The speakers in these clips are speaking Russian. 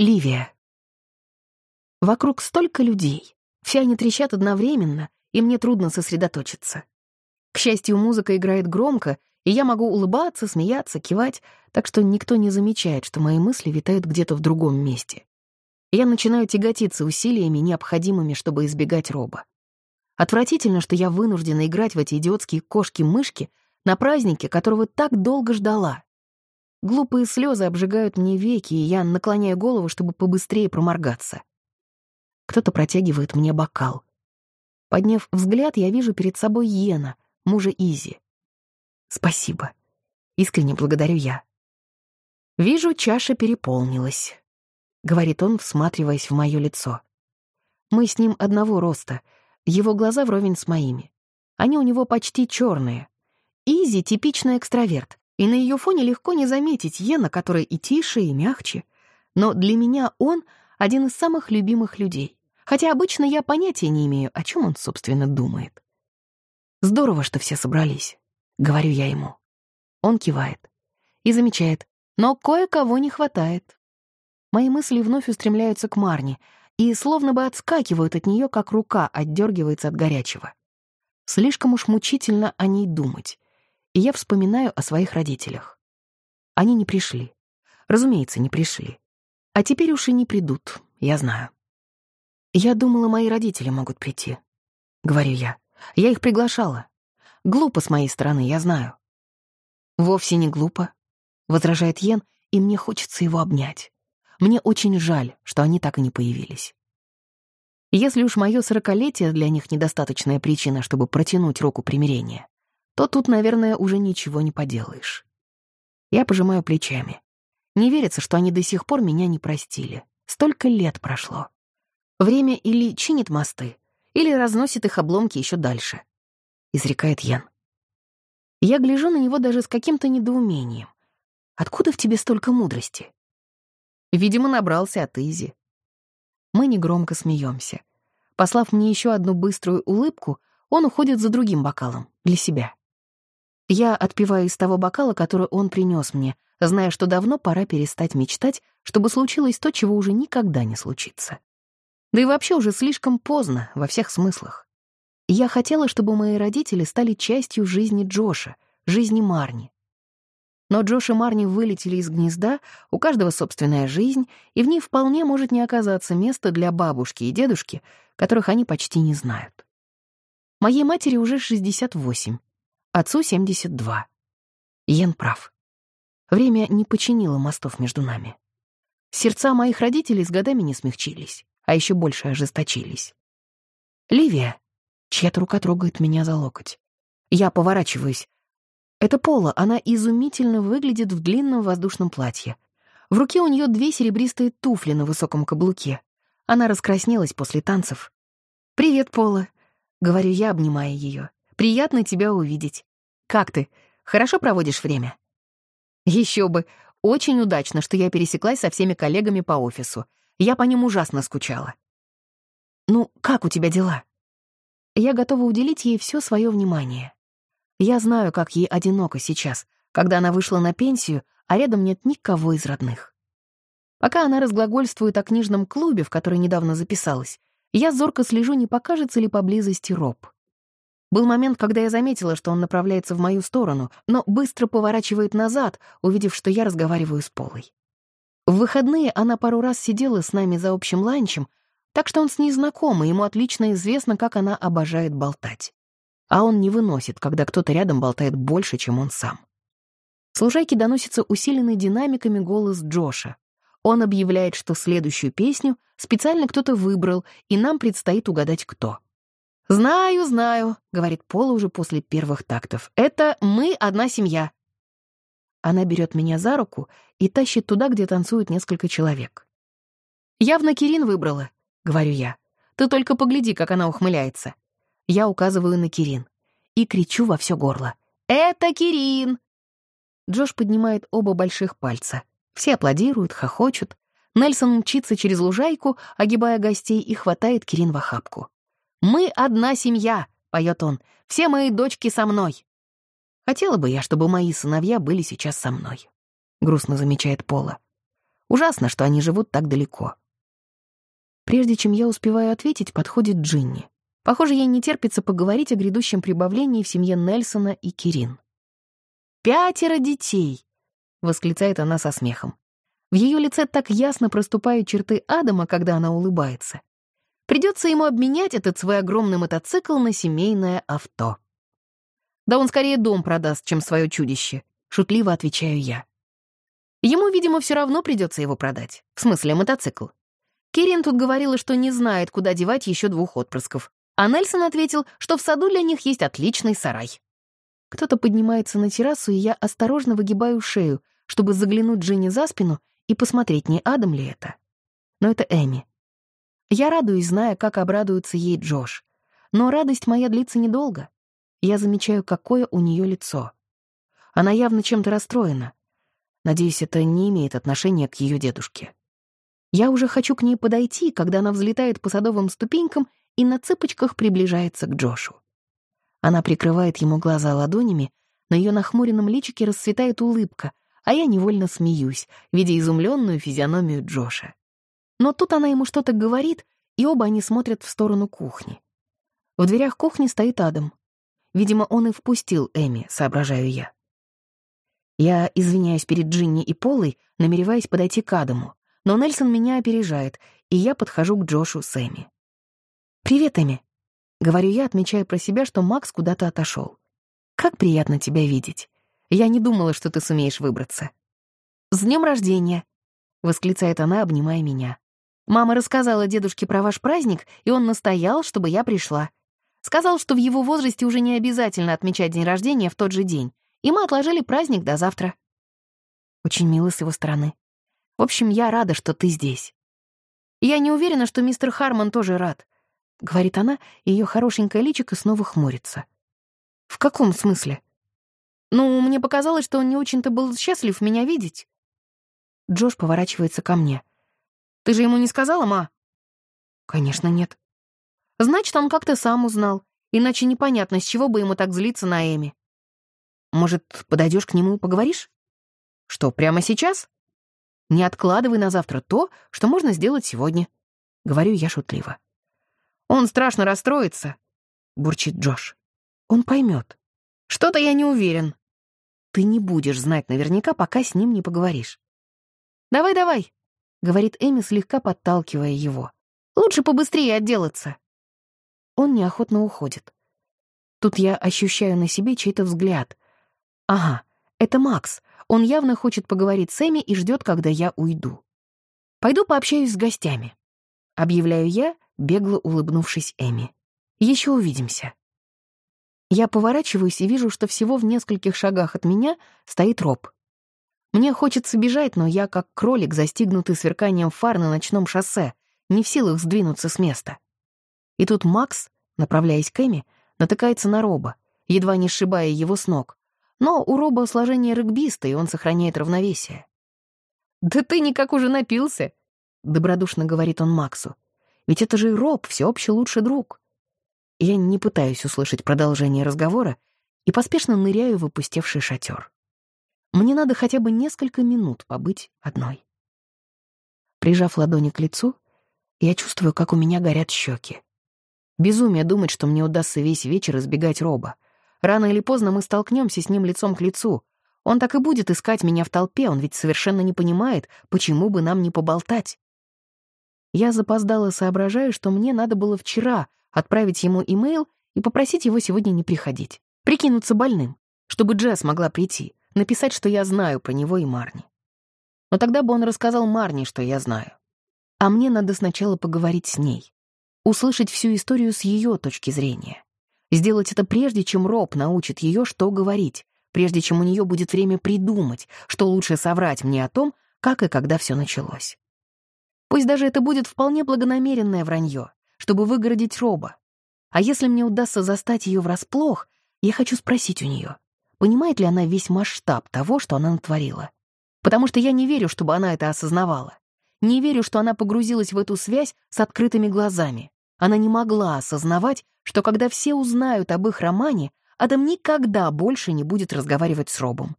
Ливия. Вокруг столько людей. Все они трещат одновременно, и мне трудно сосредоточиться. К счастью, музыка играет громко, и я могу улыбаться, смеяться, кивать, так что никто не замечает, что мои мысли витают где-то в другом месте. Я начинаю тяготиться усилиями, необходимыми, чтобы избегать роба. Отвратительно, что я вынуждена играть в эти идиотские кошки-мышки на празднике, которого так долго ждала. Глупые слезы обжигают мне веки, и я наклоняю голову, чтобы побыстрее проморгаться. Кто-то протягивает мне бокал. Подняв взгляд, я вижу перед собой Йена, мужа Изи. «Спасибо. Искренне благодарю я». «Вижу, чаша переполнилась», — говорит он, всматриваясь в мое лицо. «Мы с ним одного роста, его глаза вровень с моими. Они у него почти черные. Изи — типичный экстраверт, и на ее фоне легко не заметить Йена, который и тише, и мягче. Но для меня он один из самых любимых людей. Хотя обычно я понятия не имею, о чем он, собственно, думает. «Здорово, что все собрались», — говорю я ему. Он кивает и замечает, но кое-кого не хватает. Мои мысли вновь устремляются к Марне и словно бы отскакивают от нее, как рука отдергивается от горячего. Слишком уж мучительно о ней думать и я вспоминаю о своих родителях. Они не пришли. Разумеется, не пришли. А теперь уж и не придут, я знаю. Я думала, мои родители могут прийти. Говорю я. Я их приглашала. Глупо с моей стороны, я знаю. Вовсе не глупо, возражает Йен, и мне хочется его обнять. Мне очень жаль, что они так и не появились. Если уж мое сорокалетие для них недостаточная причина, чтобы протянуть руку примирения, то тут, наверное, уже ничего не поделаешь. Я пожимаю плечами. Не верится, что они до сих пор меня не простили. Столько лет прошло. Время или чинит мосты, или разносит их обломки еще дальше. Изрекает Ян. Я гляжу на него даже с каким-то недоумением. Откуда в тебе столько мудрости? Видимо, набрался от Изи. Мы негромко смеемся. Послав мне еще одну быструю улыбку, он уходит за другим бокалом, для себя. Я отпиваю из того бокала, который он принес мне, зная, что давно пора перестать мечтать, чтобы случилось то, чего уже никогда не случится. Да и вообще уже слишком поздно во всех смыслах. Я хотела, чтобы мои родители стали частью жизни Джоша, жизни Марни. Но Джош и Марни вылетели из гнезда, у каждого собственная жизнь, и в ней вполне может не оказаться места для бабушки и дедушки, которых они почти не знают. Моей матери уже 68, Отцу 72. Йен прав. Время не починило мостов между нами. Сердца моих родителей с годами не смягчились, а еще больше ожесточились. Ливия. Чья-то рука трогает меня за локоть. Я поворачиваюсь. Это Пола, она изумительно выглядит в длинном воздушном платье. В руке у нее две серебристые туфли на высоком каблуке. Она раскраснелась после танцев. «Привет, Пола», — говорю я, обнимая ее. Приятно тебя увидеть. Как ты? Хорошо проводишь время? Еще бы. Очень удачно, что я пересеклась со всеми коллегами по офису. Я по ним ужасно скучала. Ну, как у тебя дела? Я готова уделить ей все свое внимание. Я знаю, как ей одиноко сейчас, когда она вышла на пенсию, а рядом нет никого из родных. Пока она разглагольствует о книжном клубе, в который недавно записалась, я зорко слежу, не покажется ли поблизости Роб. Был момент, когда я заметила, что он направляется в мою сторону, но быстро поворачивает назад, увидев, что я разговариваю с Полой. В выходные она пару раз сидела с нами за общим ланчем, так что он с ней знаком, и ему отлично известно, как она обожает болтать. А он не выносит, когда кто-то рядом болтает больше, чем он сам. С доносится усиленный динамиками голос Джоша. Он объявляет, что следующую песню специально кто-то выбрал, и нам предстоит угадать, кто. «Знаю, знаю», — говорит Пола уже после первых тактов. «Это мы одна семья». Она берет меня за руку и тащит туда, где танцуют несколько человек. «Явно Кирин выбрала», — говорю я. «Ты только погляди, как она ухмыляется». Я указываю на Кирин и кричу во все горло. «Это Кирин!» Джош поднимает оба больших пальца. Все аплодируют, хохочут. Нельсон мчится через лужайку, огибая гостей, и хватает Кирин в охапку. «Мы одна семья», — поет он, — «все мои дочки со мной». Хотела бы я, чтобы мои сыновья были сейчас со мной, — грустно замечает Пола. Ужасно, что они живут так далеко. Прежде чем я успеваю ответить, подходит Джинни. Похоже, ей не терпится поговорить о грядущем прибавлении в семье Нельсона и Кирин. «Пятеро детей!» — восклицает она со смехом. В ее лице так ясно проступают черты Адама, когда она улыбается. Придется ему обменять этот свой огромный мотоцикл на семейное авто. Да он скорее дом продаст, чем свое чудище, шутливо отвечаю я. Ему, видимо, все равно придется его продать. В смысле, мотоцикл. Кирин тут говорила, что не знает, куда девать еще двух отпрысков. А Нельсон ответил, что в саду для них есть отличный сарай. Кто-то поднимается на террасу, и я осторожно выгибаю шею, чтобы заглянуть Джинни за спину и посмотреть, не Адам ли это. Но это Эми. Я радуюсь, зная, как обрадуется ей Джош. Но радость моя длится недолго. Я замечаю, какое у нее лицо. Она явно чем-то расстроена. Надеюсь, это не имеет отношения к ее дедушке. Я уже хочу к ней подойти, когда она взлетает по садовым ступенькам и на цыпочках приближается к Джошу. Она прикрывает ему глаза ладонями, на ее нахмуренном личике расцветает улыбка, а я невольно смеюсь, видя изумленную физиономию Джоша. Но тут она ему что-то говорит, и оба они смотрят в сторону кухни. В дверях кухни стоит Адам. Видимо, он и впустил Эми, соображаю я. Я извиняюсь перед Джинни и Полой, намереваясь подойти к Адаму, но Нельсон меня опережает, и я подхожу к Джошу с Эми. «Привет, Эми», — говорю я, отмечая про себя, что Макс куда-то отошел. «Как приятно тебя видеть. Я не думала, что ты сумеешь выбраться». «С днем рождения!» — восклицает она, обнимая меня. «Мама рассказала дедушке про ваш праздник, и он настоял, чтобы я пришла. Сказал, что в его возрасте уже не обязательно отмечать день рождения в тот же день, и мы отложили праздник до завтра». Очень мило с его стороны. В общем, я рада, что ты здесь. Я не уверена, что мистер Харман тоже рад, — говорит она, и ее хорошенькое личико снова хмурится. В каком смысле? Ну, мне показалось, что он не очень-то был счастлив меня видеть. Джош поворачивается ко мне. Ты же ему не сказала, ма? Конечно, нет. Значит, он как-то сам узнал, иначе непонятно, с чего бы ему так злиться на Эми. Может, подойдешь к нему и поговоришь? Что, прямо сейчас? Не откладывай на завтра то, что можно сделать сегодня. Говорю я шутливо. Он страшно расстроится, бурчит Джош. Он поймет. Что-то я не уверен. Ты не будешь знать наверняка, пока с ним не поговоришь. «Давай-давай», — говорит Эми, слегка подталкивая его. «Лучше побыстрее отделаться». Он неохотно уходит. Тут я ощущаю на себе чей-то взгляд. Ага, это Макс. Он явно хочет поговорить с Эми и ждет, когда я уйду. Пойду пообщаюсь с гостями. Объявляю я, бегло улыбнувшись Эми. Еще увидимся. Я поворачиваюсь и вижу, что всего в нескольких шагах от меня стоит Роб. Мне хочется бежать, но я, как кролик, застигнутый сверканием фар на ночном шоссе, не в силах сдвинуться с места. И тут Макс, направляясь к Эми, натыкается на Роба, едва не сшибая его с ног. Но у Роба сложение регбиста, и он сохраняет равновесие. «Да ты никак уже напился», — добродушно говорит он Максу. «Ведь это же Роб, всеобщий лучший друг». Я не пытаюсь услышать продолжение разговора и поспешно ныряю в опустевший шатер. Мне надо хотя бы несколько минут побыть одной. Прижав ладони к лицу, я чувствую, как у меня горят щеки. Безумие думать, что мне удастся весь вечер избегать Роба. Рано или поздно мы столкнемся с ним лицом к лицу. Он так и будет искать меня в толпе, он ведь совершенно не понимает, почему бы нам не поболтать. Я запоздала соображаю, что мне надо было вчера отправить ему имейл и попросить его сегодня не приходить. Прикинуться больным, чтобы Джесс могла прийти, написать, что я знаю про него и Марни. Но тогда бы он рассказал Марни, что я знаю. А мне надо сначала поговорить с ней, услышать всю историю с ее точки зрения. Сделать это прежде, чем Роб научит ее, что говорить, прежде чем у нее будет время придумать, что лучше соврать мне о том, как и когда все началось. Пусть даже это будет вполне благонамеренное вранье, чтобы выгородить Роба. А если мне удастся застать ее врасплох, я хочу спросить у нее, понимает ли она весь масштаб того, что она натворила. Потому что я не верю, чтобы она это осознавала. Не верю, что она погрузилась в эту связь с открытыми глазами. Она не могла осознавать, что когда все узнают об их романе, Адам никогда больше не будет разговаривать с Робом.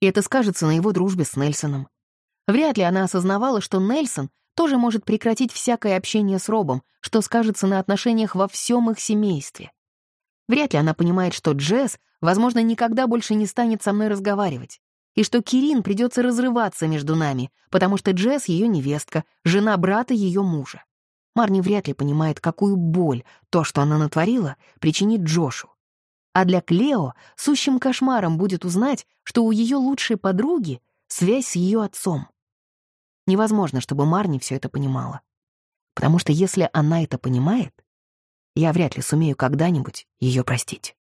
И это скажется на его дружбе с Нельсоном. Вряд ли она осознавала, что Нельсон тоже может прекратить всякое общение с Робом, что скажется на отношениях во всем их семействе. Вряд ли она понимает, что Джесс, возможно, никогда больше не станет со мной разговаривать, и что Кирин придется разрываться между нами, потому что Джесс — ее невестка, жена брата ее мужа. Марни вряд ли понимает, какую боль то, что она натворила, причинит Джошу. А для Клео сущим кошмаром будет узнать, что у ее лучшей подруги связь с ее отцом. Невозможно, чтобы Марни все это понимала. Потому что если она это понимает, я вряд ли сумею когда-нибудь ее простить.